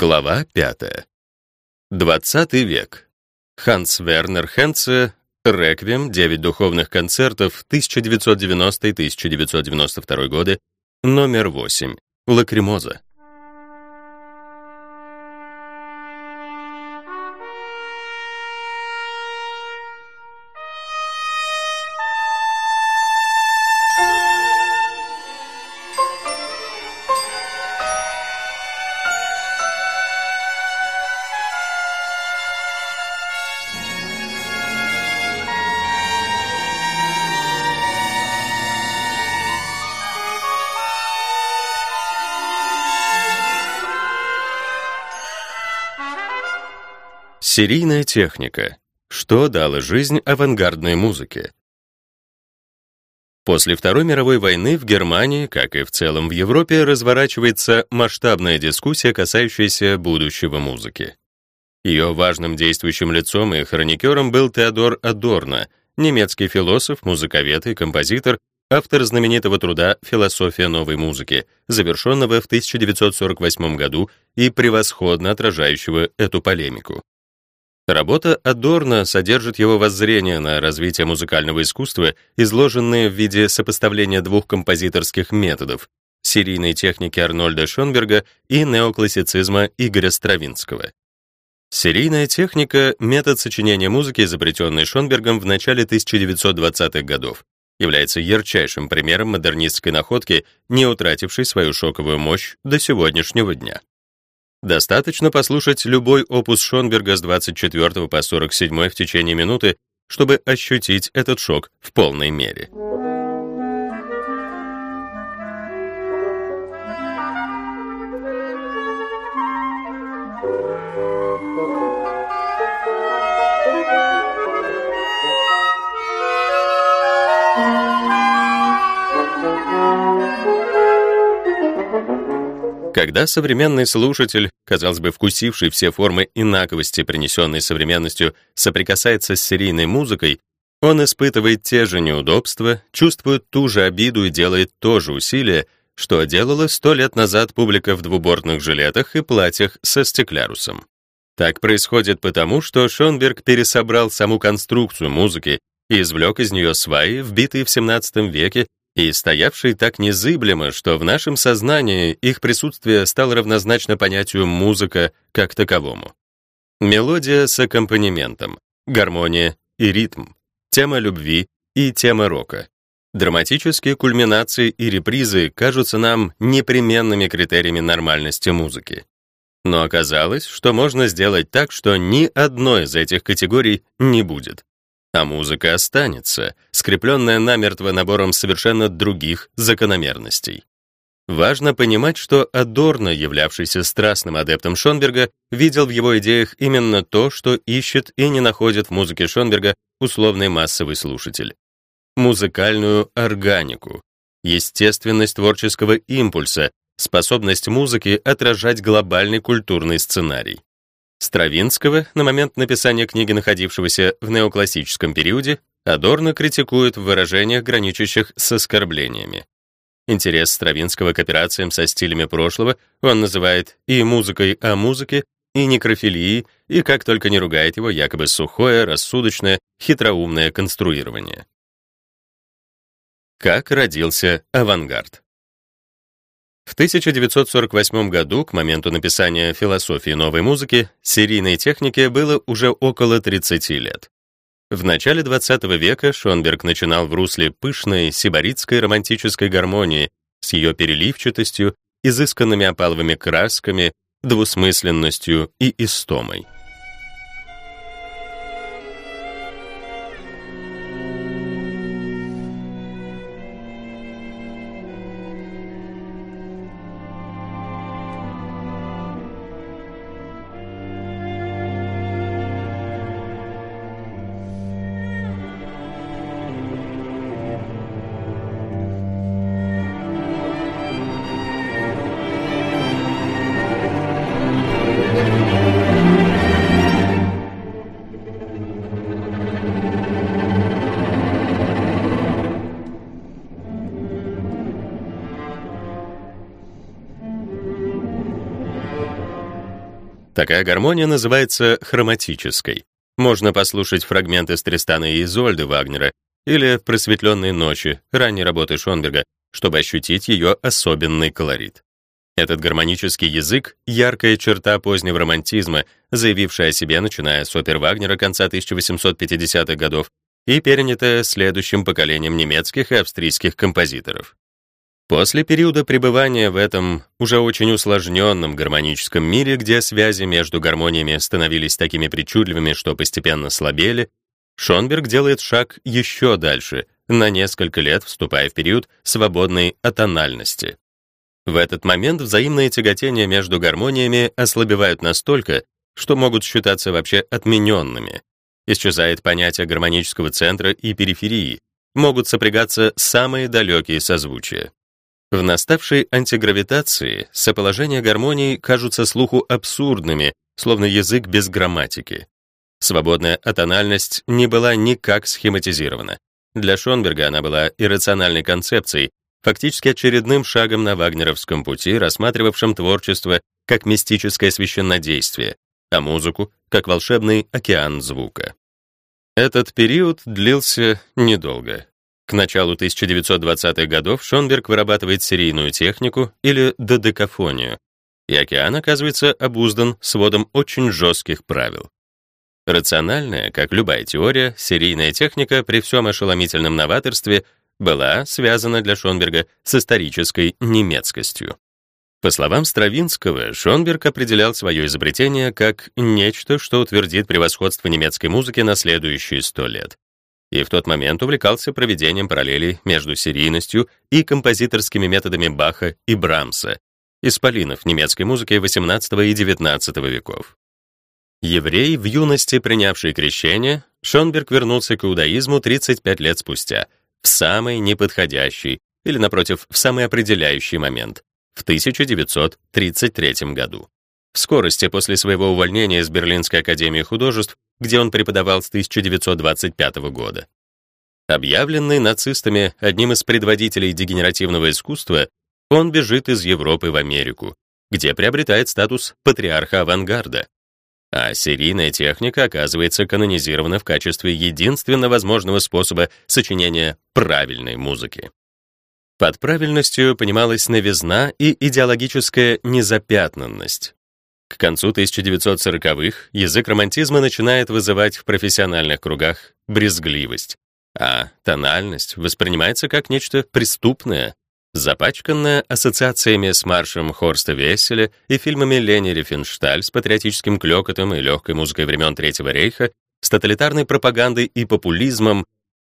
Глава 5. 20 век. Ханс Вернер Хенце, «Реквием. Девять духовных концертов. 1990-1992 годы. Номер 8. Лакримоза». Серийная техника. Что дало жизнь авангардной музыке? После Второй мировой войны в Германии, как и в целом в Европе, разворачивается масштабная дискуссия, касающаяся будущего музыки. Ее важным действующим лицом и хроникером был Теодор Адорно, немецкий философ, музыковед и композитор, автор знаменитого труда «Философия новой музыки», завершенного в 1948 году и превосходно отражающего эту полемику. Работа Адорно содержит его воззрения на развитие музыкального искусства, изложенные в виде сопоставления двух композиторских методов — серийной техники Арнольда Шонберга и неоклассицизма Игоря Стравинского. Серийная техника — метод сочинения музыки, изобретенный Шонбергом в начале 1920-х годов, является ярчайшим примером модернистской находки, не утратившей свою шоковую мощь до сегодняшнего дня. Достаточно послушать любой опус Шонберга с 24 по 47 в течение минуты, чтобы ощутить этот шок в полной мере. Когда современный слушатель, казалось бы, вкусивший все формы инаковости, принесенной современностью, соприкасается с серийной музыкой, он испытывает те же неудобства, чувствует ту же обиду и делает то же усилие, что делала сто лет назад публика в двубортных жилетах и платьях со стеклярусом. Так происходит потому, что Шонберг пересобрал саму конструкцию музыки и извлек из нее сваи, вбитые в XVII веке и стоявшие так незыблемо, что в нашем сознании их присутствие стало равнозначно понятию «музыка» как таковому. Мелодия с аккомпанементом, гармония и ритм, тема любви и тема рока. Драматические кульминации и репризы кажутся нам непременными критериями нормальности музыки. Но оказалось, что можно сделать так, что ни одной из этих категорий не будет а музыка останется, скрепленная намертво набором совершенно других закономерностей. Важно понимать, что Адорно, являвшийся страстным адептом Шонберга, видел в его идеях именно то, что ищет и не находит в музыке Шонберга условный массовый слушатель. Музыкальную органику, естественность творческого импульса, способность музыки отражать глобальный культурный сценарий. Стравинского, на момент написания книги, находившегося в неоклассическом периоде, Адорно критикует в выражениях, граничащих с оскорблениями. Интерес Стравинского к операциям со стилями прошлого он называет и музыкой о музыке, и некрофилией, и как только не ругает его якобы сухое, рассудочное, хитроумное конструирование. Как родился авангард? В 1948 году, к моменту написания «Философии новой музыки», серийной технике было уже около 30 лет. В начале XX века Шонберг начинал в русле пышной сибаритской романтической гармонии с ее переливчатостью, изысканными опаловыми красками, двусмысленностью и истомой. Такая гармония называется хроматической. Можно послушать фрагменты из Тристана и Изольды Вагнера или «Просветленные ночи» ранней работы Шонберга, чтобы ощутить ее особенный колорит. Этот гармонический язык — яркая черта позднего романтизма, заявившая о себе, начиная с опер Вагнера конца 1850-х годов и перенятая следующим поколением немецких и австрийских композиторов. После периода пребывания в этом уже очень усложненном гармоническом мире, где связи между гармониями становились такими причудливыми, что постепенно слабели, Шонберг делает шаг еще дальше, на несколько лет вступая в период свободной атональности. В этот момент взаимные тяготения между гармониями ослабевают настолько, что могут считаться вообще отмененными. Исчезает понятие гармонического центра и периферии, могут сопрягаться самые далекие созвучия. В наставшей антигравитации соположения гармоний кажутся слуху абсурдными, словно язык без грамматики. Свободная атональность не была никак схематизирована. Для Шонберга она была иррациональной концепцией, фактически очередным шагом на вагнеровском пути, рассматривавшим творчество как мистическое священнодействие, а музыку — как волшебный океан звука. Этот период длился недолго. К началу 1920-х годов Шонберг вырабатывает серийную технику или додекафонию, и океан оказывается обуздан сводом очень жестких правил. Рациональная, как любая теория, серийная техника при всем ошеломительном новаторстве была связана для Шонберга с исторической немецкостью. По словам Стравинского, Шонберг определял свое изобретение как нечто, что утвердит превосходство немецкой музыки на следующие сто лет и в тот момент увлекался проведением параллелей между серийностью и композиторскими методами Баха и Брамса, исполинов немецкой музыки XVIII и XIX веков. Еврей, в юности принявший крещение, Шонберг вернулся к иудаизму 35 лет спустя, в самый неподходящий, или, напротив, в самый определяющий момент, в 1933 году. В скорости после своего увольнения из Берлинской академии художеств где он преподавал с 1925 года. Объявленный нацистами одним из предводителей дегенеративного искусства, он бежит из Европы в Америку, где приобретает статус патриарха авангарда. А серийная техника оказывается канонизирована в качестве единственно возможного способа сочинения правильной музыки. Под правильностью понималась новизна и идеологическая незапятнанность, к концу 1940-х язык романтизма начинает вызывать в профессиональных кругах брезгливость, а тональность воспринимается как нечто преступное, запачканное ассоциациями с маршем Хорста Весселя и фильмами Лени Рифеншталь с патриотическим клёкотом и легкой музыкой времен Третьего рейха, с тоталитарной пропагандой и популизмом,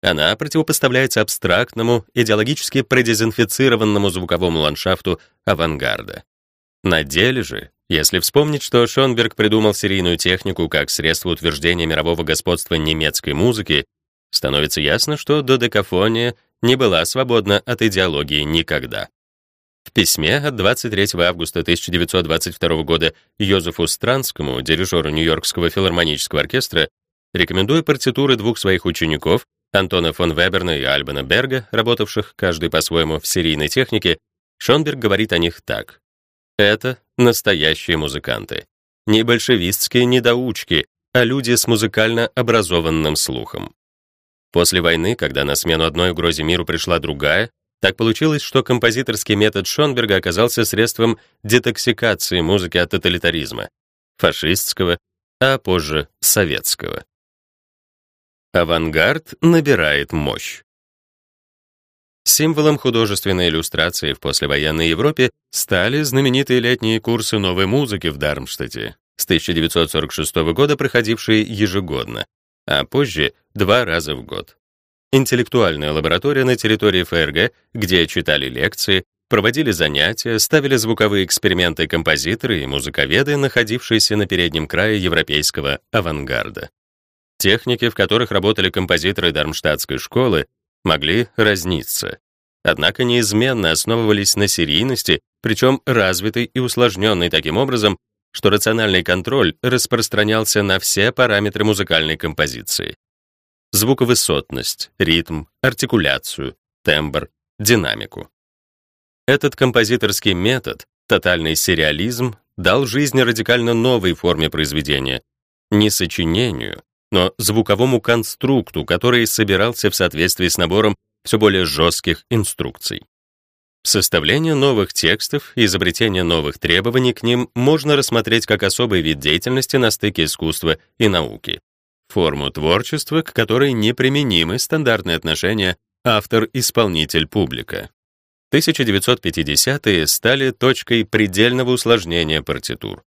она противопоставляется абстрактному, идеологически продезинфицированному звуковому ландшафту авангарда. На деле же если вспомнить, что Шонберг придумал серийную технику как средство утверждения мирового господства немецкой музыки, становится ясно, что додекафония не была свободна от идеологии никогда. В письме от 23 августа 1922 года Йозефу Странскому, дирижеру Нью-Йоркского филармонического оркестра, рекомендуя партитуры двух своих учеников, Антона фон Веберна и Альбана Берга, работавших каждый по-своему в серийной технике, Шонберг говорит о них так. Это настоящие музыканты. Не большевистские недоучки, а люди с музыкально образованным слухом. После войны, когда на смену одной угрозе миру пришла другая, так получилось, что композиторский метод Шонберга оказался средством детоксикации музыки от тоталитаризма, фашистского, а позже советского. Авангард набирает мощь. Символом художественной иллюстрации в послевоенной Европе стали знаменитые летние курсы новой музыки в Дармштадте, с 1946 года проходившие ежегодно, а позже два раза в год. Интеллектуальная лаборатория на территории ФРГ, где читали лекции, проводили занятия, ставили звуковые эксперименты композиторы и музыковеды, находившиеся на переднем крае европейского авангарда. Техники, в которых работали композиторы Дармштадтской школы, могли разниться. Однако неизменно основывались на серийности, причем развитой и усложненной таким образом, что рациональный контроль распространялся на все параметры музыкальной композиции. Звуковысотность, ритм, артикуляцию, тембр, динамику. Этот композиторский метод, тотальный сериализм, дал жизнь радикально новой форме произведения, не сочинению, но звуковому конструкту, который собирался в соответствии с набором все более жестких инструкций. Составление новых текстов и изобретение новых требований к ним можно рассмотреть как особый вид деятельности на стыке искусства и науки. Форму творчества, к которой неприменимы стандартные отношения автор-исполнитель-публика. 1950-е стали точкой предельного усложнения партитур.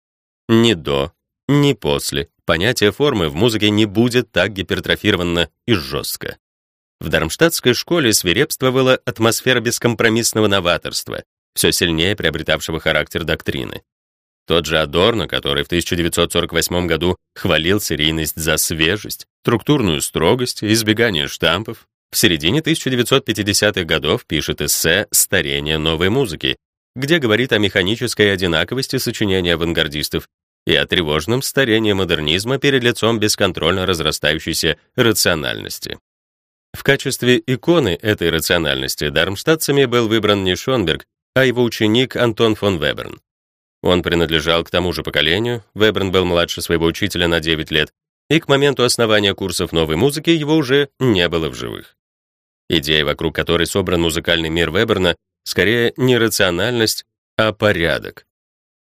Ни до, ни после понятие формы в музыке не будет так гипертрофировано и жестко. В Дармштадтской школе свирепствовала атмосфера бескомпромиссного новаторства, все сильнее приобретавшего характер доктрины. Тот же Адорно, который в 1948 году хвалил серийность за свежесть, структурную строгость избегание штампов, в середине 1950-х годов пишет эссе «Старение новой музыки», где говорит о механической одинаковости сочинения авангардистов и о тревожном старении модернизма перед лицом бесконтрольно разрастающейся рациональности. В качестве иконы этой рациональности дармштадтцами был выбран не Шонберг, а его ученик Антон фон Веберн. Он принадлежал к тому же поколению, Веберн был младше своего учителя на 9 лет, и к моменту основания курсов новой музыки его уже не было в живых. Идея, вокруг которой собран музыкальный мир Веберна, скорее не рациональность, а порядок.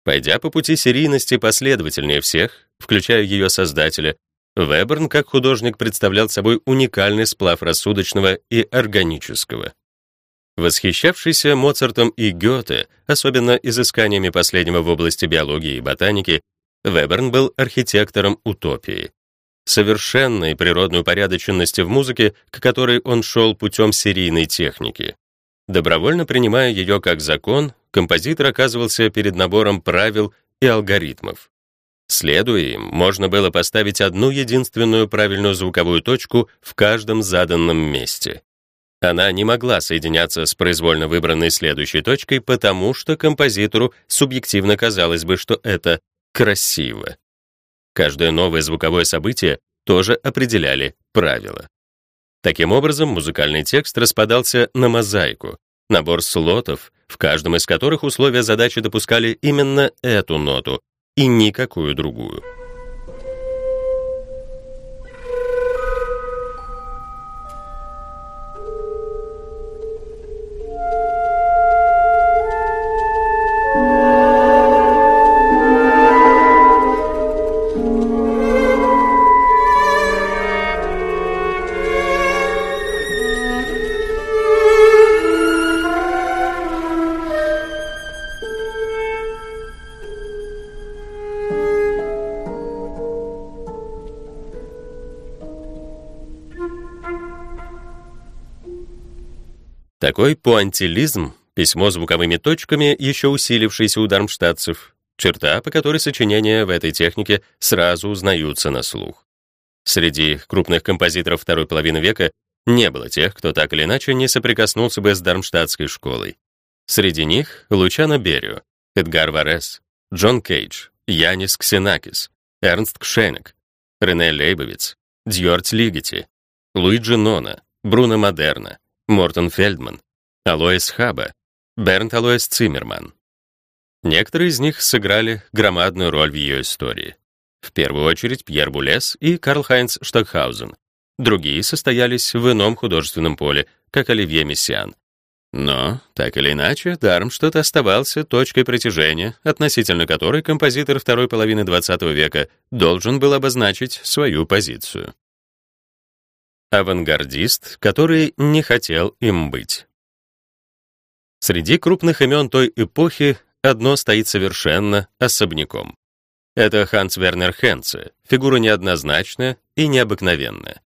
Пойдя по пути серийности последовательнее всех, включая ее создателя, Веберн как художник представлял собой уникальный сплав рассудочного и органического. Восхищавшийся Моцартом и Гёте, особенно изысканиями последнего в области биологии и ботаники, Веберн был архитектором утопии. Совершенной природной упорядоченности в музыке, к которой он шел путем серийной техники. Добровольно принимая ее как закон, композитор оказывался перед набором правил и алгоритмов. Следуя им, можно было поставить одну единственную правильную звуковую точку в каждом заданном месте. Она не могла соединяться с произвольно выбранной следующей точкой, потому что композитору субъективно казалось бы, что это красиво. Каждое новое звуковое событие тоже определяли правила. Таким образом, музыкальный текст распадался на мозаику, набор слотов, в каждом из которых условия задачи допускали именно эту ноту, и никакую другую. Такой пуантилизм, письмо звуковыми точками, еще усилившийся у дармштадтцев, черта, по которой сочинения в этой технике сразу узнаются на слух. Среди крупных композиторов второй половины века не было тех, кто так или иначе не соприкоснулся бы с дармштадтской школой. Среди них Лучано Берио, Эдгар Варес, Джон Кейдж, Янис Ксенакис, Эрнст Кшенек, Рене Лейбовиц, Дьорт Лигети, Луиджи Нона, Бруно Модерна, Мортон Фельдман, Алоис Хаба, Бернт Алоис Циммерман. Некоторые из них сыграли громадную роль в ее истории. В первую очередь Пьер Булес и Карл Хайнц Штокхаузен. Другие состоялись в ином художественном поле, как Оливье Мессиан. Но, так или иначе, Дармштадт оставался точкой притяжения, относительно которой композитор второй половины XX века должен был обозначить свою позицию. Авангардист, который не хотел им быть. Среди крупных имен той эпохи одно стоит совершенно особняком. Это Ханс Вернер Хенце, фигура неоднозначная и необыкновенная.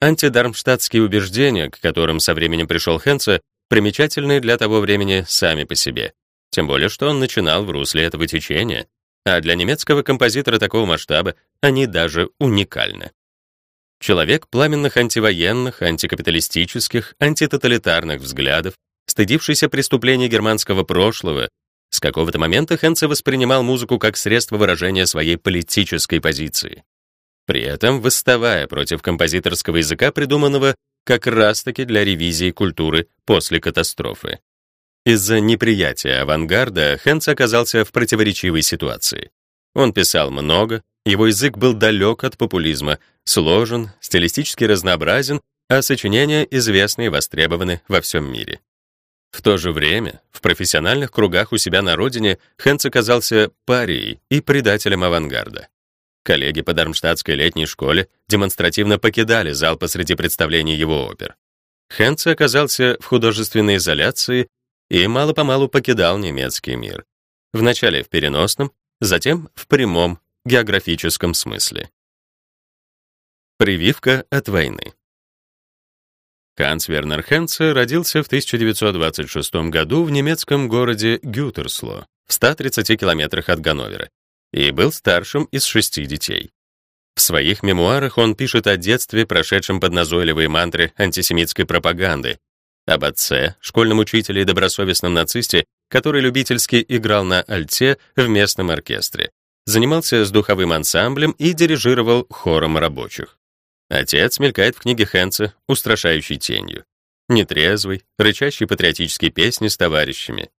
Антидармштадтские убеждения, к которым со временем пришел Хенце, примечательны для того времени сами по себе. Тем более, что он начинал в русле этого течения, а для немецкого композитора такого масштаба они даже уникальны. Человек пламенных антивоенных, антикапиталистических, антитоталитарных взглядов, стыдившийся преступлений германского прошлого, с какого-то момента Хенце воспринимал музыку как средство выражения своей политической позиции. При этом восставая против композиторского языка, придуманного как раз-таки для ревизии культуры после катастрофы. Из-за неприятия авангарда Хенц оказался в противоречивой ситуации. Он писал много, его язык был далек от популизма, сложен, стилистически разнообразен, а сочинения известны и востребованы во всем мире. В то же время в профессиональных кругах у себя на родине Хенц оказался парией и предателем авангарда. Коллеги по Дармштадтской летней школе демонстративно покидали зал посреди представлений его опер. Хенц оказался в художественной изоляции и мало-помалу покидал немецкий мир. Вначале в переносном, затем в прямом географическом смысле. Прививка от войны. Ханс Вернер Хенце родился в 1926 году в немецком городе Гютерсло, в 130 километрах от Ганновера, и был старшим из шести детей. В своих мемуарах он пишет о детстве, прошедшем под назойливые мантры антисемитской пропаганды, об отце, школьном учителе и добросовестном нацисте, который любительски играл на альте в местном оркестре, занимался с духовым ансамблем и дирижировал хором рабочих. Отец мелькает в книге Хенца устрашающей тенью. Нетрезвый, рычащий патриотические песни с товарищами.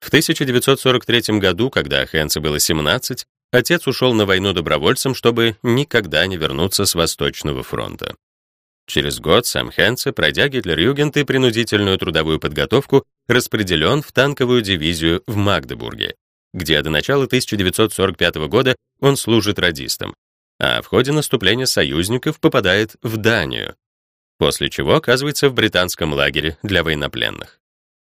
В 1943 году, когда Хенце было 17, отец ушел на войну добровольцем, чтобы никогда не вернуться с Восточного фронта. Через год сам Хенце, пройдя Гитлер-Югент и принудительную трудовую подготовку, распределен в танковую дивизию в Магдебурге, где до начала 1945 года он служит радистом, а в ходе наступления союзников попадает в Данию, после чего оказывается в британском лагере для военнопленных.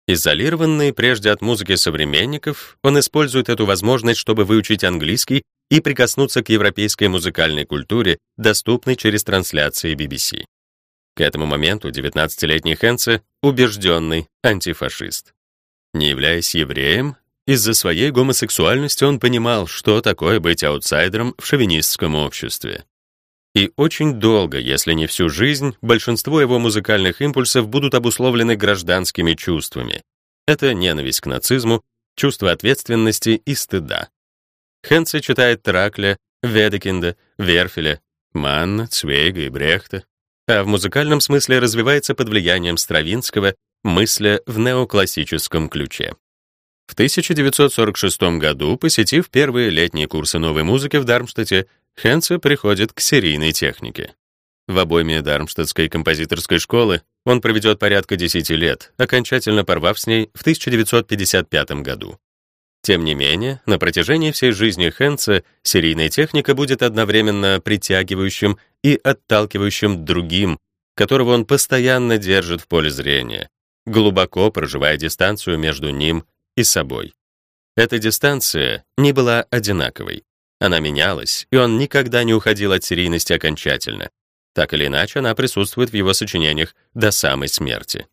Изолированный прежде от музыки современников, он использует эту возможность, чтобы выучить английский и прикоснуться к европейской музыкальной культуре, доступной через трансляции BBC. К этому моменту 19-летний Хенце — убежденный антифашист. Не являясь евреем, из-за своей гомосексуальности он понимал, что такое быть аутсайдером в шовинистском обществе. И очень долго, если не всю жизнь, большинство его музыкальных импульсов будут обусловлены гражданскими чувствами. Это ненависть к нацизму, чувство ответственности и стыда. Хенце читает Тракля, Ведекинда, Верфеля, Манна, Цвейга и Брехта, а в музыкальном смысле развивается под влиянием Стравинского, мысля в неоклассическом ключе. В 1946 году, посетив первые летние курсы новой музыки в Дармштадте, Хенце приходит к серийной технике. В обойме Дармштадтской композиторской школы он проведет порядка 10 лет, окончательно порвав с ней в 1955 году. Тем не менее, на протяжении всей жизни Хенца серийная техника будет одновременно притягивающим и отталкивающим другим, которого он постоянно держит в поле зрения, глубоко проживая дистанцию между ним и собой. Эта дистанция не была одинаковой. Она менялась, и он никогда не уходил от серийности окончательно. Так или иначе, она присутствует в его сочинениях до самой смерти.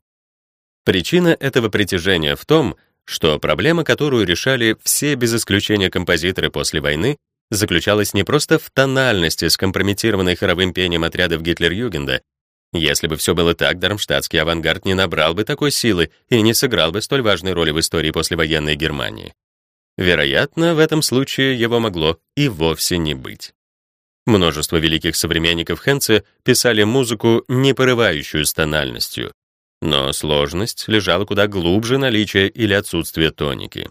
Причина этого притяжения в том, что проблема, которую решали все без исключения композиторы после войны, заключалась не просто в тональности скомпрометированной хоровым пением отрядов Гитлер-Югенда. Если бы все было так, дармштадтский авангард не набрал бы такой силы и не сыграл бы столь важной роли в истории послевоенной Германии. Вероятно, в этом случае его могло и вовсе не быть. Множество великих современников Хенце писали музыку, не порывающую с тональностью, но сложность лежала куда глубже наличия или отсутствия тоники.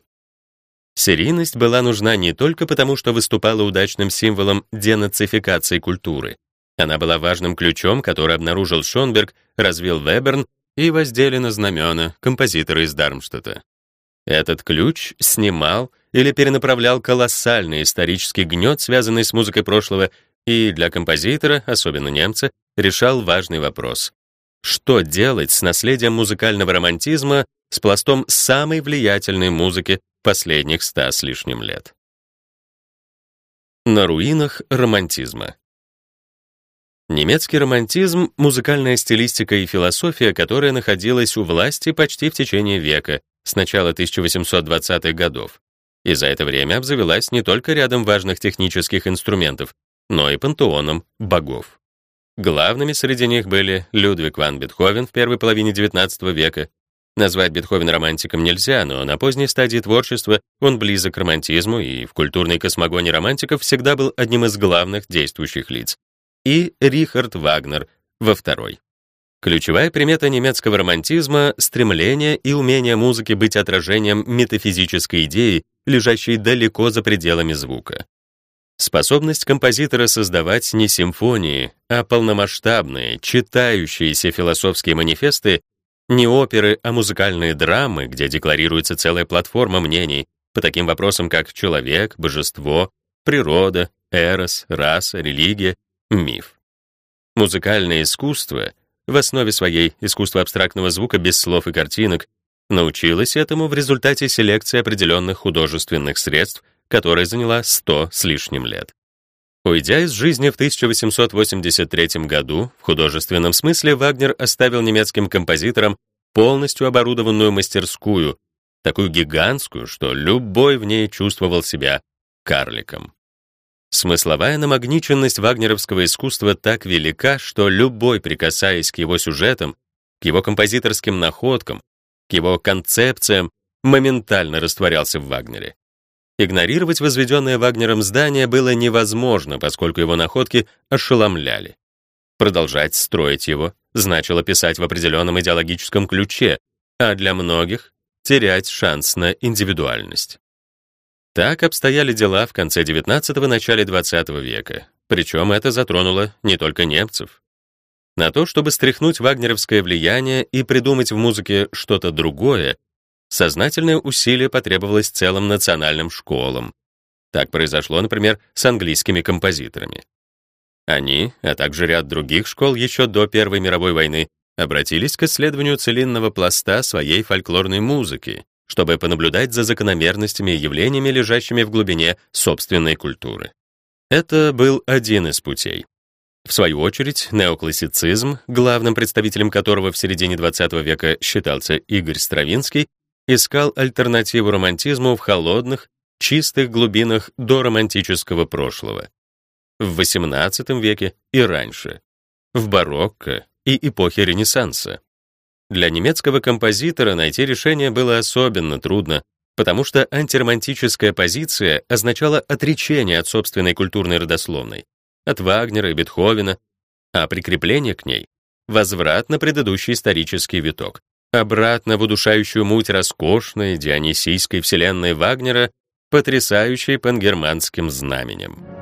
Серийность была нужна не только потому, что выступала удачным символом денацификации культуры. Она была важным ключом, который обнаружил Шонберг, развил Веберн и воздели на знамена композиторы из Дармштадта. Этот ключ снимал или перенаправлял колоссальный исторический гнет, связанный с музыкой прошлого, и для композитора, особенно немца, решал важный вопрос. Что делать с наследием музыкального романтизма, с пластом самой влиятельной музыки последних ста с лишним лет? На руинах романтизма. Немецкий романтизм — музыкальная стилистика и философия, которая находилась у власти почти в течение века, с начала 1820-х годов. И за это время обзавелась не только рядом важных технических инструментов, но и пантеоном богов. Главными среди них были Людвиг ван Бетховен в первой половине XIX века. Назвать Бетховена романтиком нельзя, но на поздней стадии творчества он близок к романтизму и в культурной космогонии романтиков всегда был одним из главных действующих лиц. И Рихард Вагнер во второй. Ключевая примета немецкого романтизма — стремление и умение музыки быть отражением метафизической идеи, лежащей далеко за пределами звука. Способность композитора создавать не симфонии, а полномасштабные, читающиеся философские манифесты, не оперы, а музыкальные драмы, где декларируется целая платформа мнений по таким вопросам, как человек, божество, природа, эрос, раса, религия, миф. Музыкальное искусство — в основе своей искусство абстрактного звука без слов и картинок, научилась этому в результате селекции определенных художественных средств, которая заняла 100 с лишним лет. Уйдя из жизни в 1883 году, в художественном смысле Вагнер оставил немецким композиторам полностью оборудованную мастерскую, такую гигантскую, что любой в ней чувствовал себя карликом. Смысловая намагниченность вагнеровского искусства так велика, что любой, прикасаясь к его сюжетам, к его композиторским находкам, к его концепциям, моментально растворялся в Вагнере. Игнорировать возведенное Вагнером здание было невозможно, поскольку его находки ошеломляли. Продолжать строить его значило писать в определенном идеологическом ключе, а для многих — терять шанс на индивидуальность. Так обстояли дела в конце XIX – начале XX века. Причем это затронуло не только немцев. На то, чтобы стряхнуть вагнеровское влияние и придумать в музыке что-то другое, сознательное усилие потребовалось целым национальным школам. Так произошло, например, с английскими композиторами. Они, а также ряд других школ еще до Первой мировой войны, обратились к исследованию целинного пласта своей фольклорной музыки, чтобы понаблюдать за закономерностями и явлениями, лежащими в глубине собственной культуры. Это был один из путей. В свою очередь, неоклассицизм, главным представителем которого в середине XX века считался Игорь Стравинский, искал альтернативу романтизму в холодных, чистых глубинах доромантического прошлого. В XVIII веке и раньше, в барокко и эпохе Ренессанса. Для немецкого композитора найти решение было особенно трудно, потому что антиромантическая позиция означала отречение от собственной культурной родословной, от Вагнера и Бетховена, а прикрепление к ней — возврат на предыдущий исторический виток, обратно в удушающую муть роскошной дионисийской вселенной Вагнера, потрясающей пангерманским знаменем.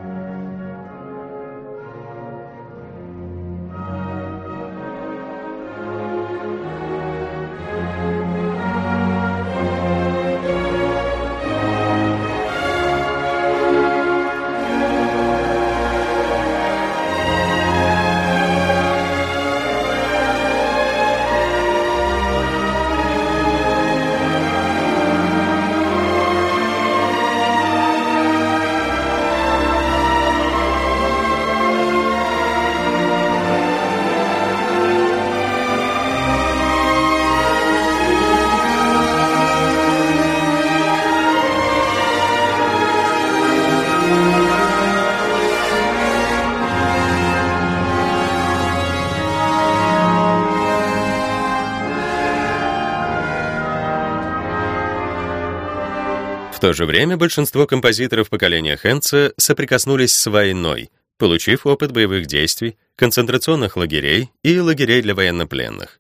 То же время большинство композиторов поколения Хенца соприкоснулись с войной, получив опыт боевых действий, концентрационных лагерей и лагерей для военнопленных.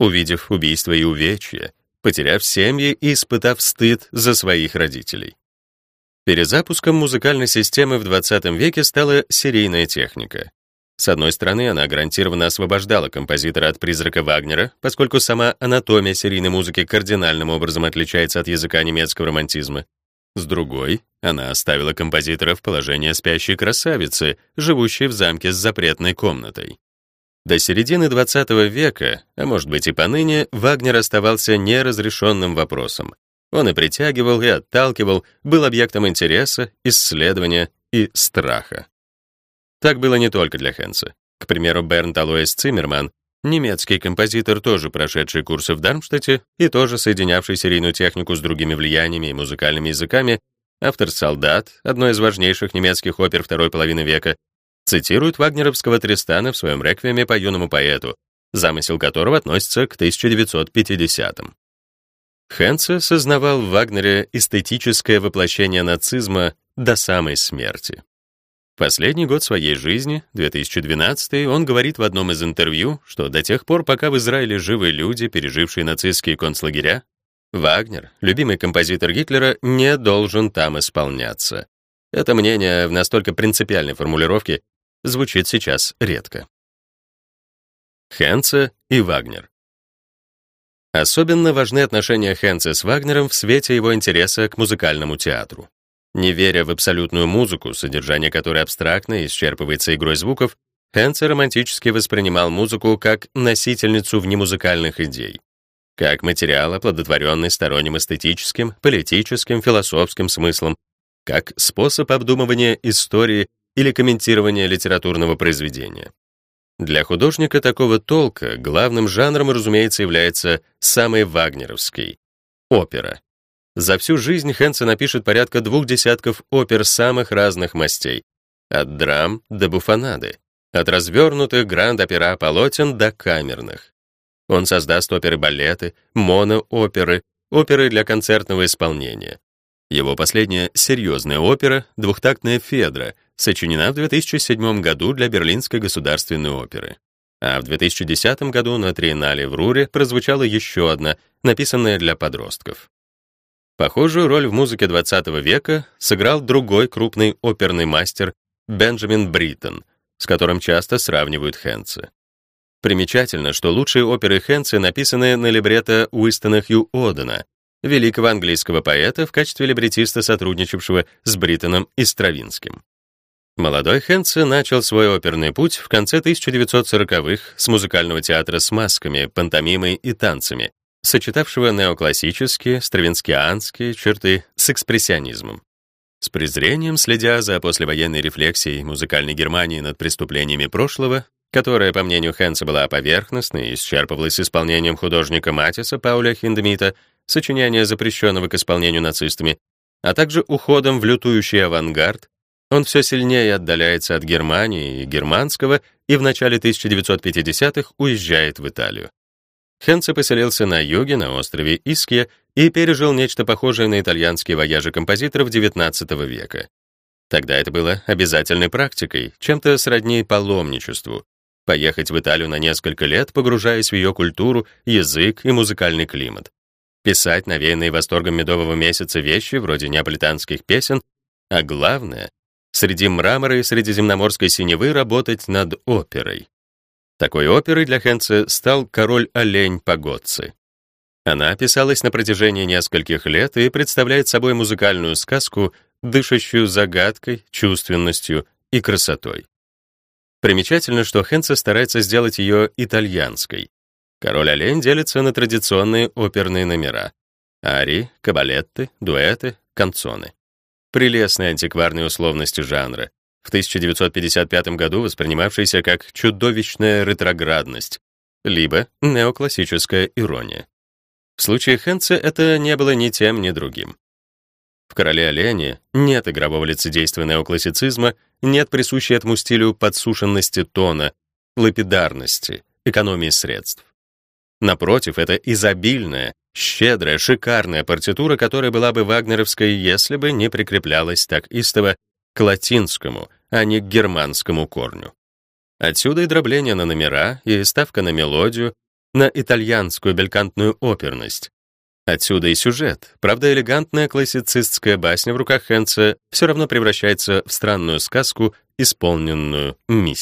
Увидев убийства и увечья, потеряв семьи и испытав стыд за своих родителей. Перезапуском музыкальной системы в 20 веке стала серийная техника. С одной стороны, она гарантированно освобождала композитора от призрака Вагнера, поскольку сама анатомия серийной музыки кардинальным образом отличается от языка немецкого романтизма. С другой, она оставила композитора в положение спящей красавицы, живущей в замке с запретной комнатой. До середины XX века, а может быть и поныне, Вагнер оставался неразрешенным вопросом. Он и притягивал, и отталкивал, был объектом интереса, исследования и страха. Так было не только для Хенса. К примеру, Бернт Алоис Циммерман, немецкий композитор, тоже прошедший курсы в Дармштадте и тоже соединявший серийную технику с другими влияниями и музыкальными языками, автор «Солдат», одной из важнейших немецких опер второй половины века, цитирует вагнеровского Тристана в своем реквиеме по юному поэту, замысел которого относится к 1950-м. Хенце сознавал в Вагнере эстетическое воплощение нацизма до самой смерти. Последний год своей жизни, 2012, он говорит в одном из интервью, что до тех пор, пока в Израиле живы люди, пережившие нацистские концлагеря, Вагнер, любимый композитор Гитлера, не должен там исполняться. Это мнение в настолько принципиальной формулировке звучит сейчас редко. Хенце и Вагнер. Особенно важны отношения Хенце с Вагнером в свете его интереса к музыкальному театру. Не веря в абсолютную музыку, содержание которой абстрактно и исчерпывается игрой звуков, Хенце романтически воспринимал музыку как носительницу внемузыкальных идей, как материал, оплодотворенный сторонним эстетическим, политическим, философским смыслом, как способ обдумывания истории или комментирования литературного произведения. Для художника такого толка главным жанром, разумеется, является самый вагнеровский — опера. За всю жизнь Хенце напишет порядка двух десятков опер самых разных мастей, от драм до буфонады, от развернутых гранд-опера полотен до камерных. Он создаст оперы-балеты, монооперы, оперы для концертного исполнения. Его последняя серьезная опера, двухтактная «Федра», сочинена в 2007 году для Берлинской государственной оперы. А в 2010 году на Триеннале в Руре прозвучала еще одна, написанная для подростков. Похожую роль в музыке XX века сыграл другой крупный оперный мастер Бенджамин Бриттон, с которым часто сравнивают Хенце. Примечательно, что лучшие оперы Хенце написаны на либретто Уистона Хью Одена, великого английского поэта в качестве либретиста, сотрудничавшего с Бриттоном и Стравинским. Молодой Хенце начал свой оперный путь в конце 1940-х с музыкального театра с масками, пантомимой и танцами, сочетавшего неоклассические, стравинскианские черты с экспрессионизмом. С презрением следя за послевоенной рефлексией музыкальной Германии над преступлениями прошлого, которая, по мнению Хенса, была поверхностной и исчерпывалась исполнением художника Матиса Пауля Хиндемита, сочинения, запрещенного к исполнению нацистами, а также уходом в лютующий авангард, он все сильнее отдаляется от Германии и германского и в начале 1950-х уезжает в Италию. Хенце поселился на юге, на острове Иския, и пережил нечто похожее на итальянские вояжи композиторов XIX века. Тогда это было обязательной практикой, чем-то сродни паломничеству. Поехать в Италию на несколько лет, погружаясь в ее культуру, язык и музыкальный климат. Писать навеянные восторгом медового месяца вещи, вроде неаполитанских песен, а главное — среди мрамора и средиземноморской синевы работать над оперой. Такой оперой для Хенце стал «Король-олень» Пагоцци. Она писалась на протяжении нескольких лет и представляет собой музыкальную сказку, дышащую загадкой, чувственностью и красотой. Примечательно, что Хенце старается сделать ее итальянской. «Король-олень» делится на традиционные оперные номера — арии, кабалетты, дуэты, канцоны. Прелестные антикварные условности жанра, в 1955 году воспринимавшийся как чудовищная ретроградность, либо неоклассическая ирония. В случае Хенце это не было ни тем, ни другим. В «Короле олене» нет игрового лицедейства неоклассицизма, нет присущей этому стилю подсушенности тона, лапидарности, экономии средств. Напротив, это изобильная, щедрая, шикарная партитура, которая была бы вагнеровской, если бы не прикреплялась так истово к латинскому, а не к германскому корню. Отсюда и дробление на номера, и ставка на мелодию, на итальянскую белькантную оперность. Отсюда и сюжет. Правда, элегантная классицистская басня в руках Хенца все равно превращается в странную сказку, исполненную мистикой.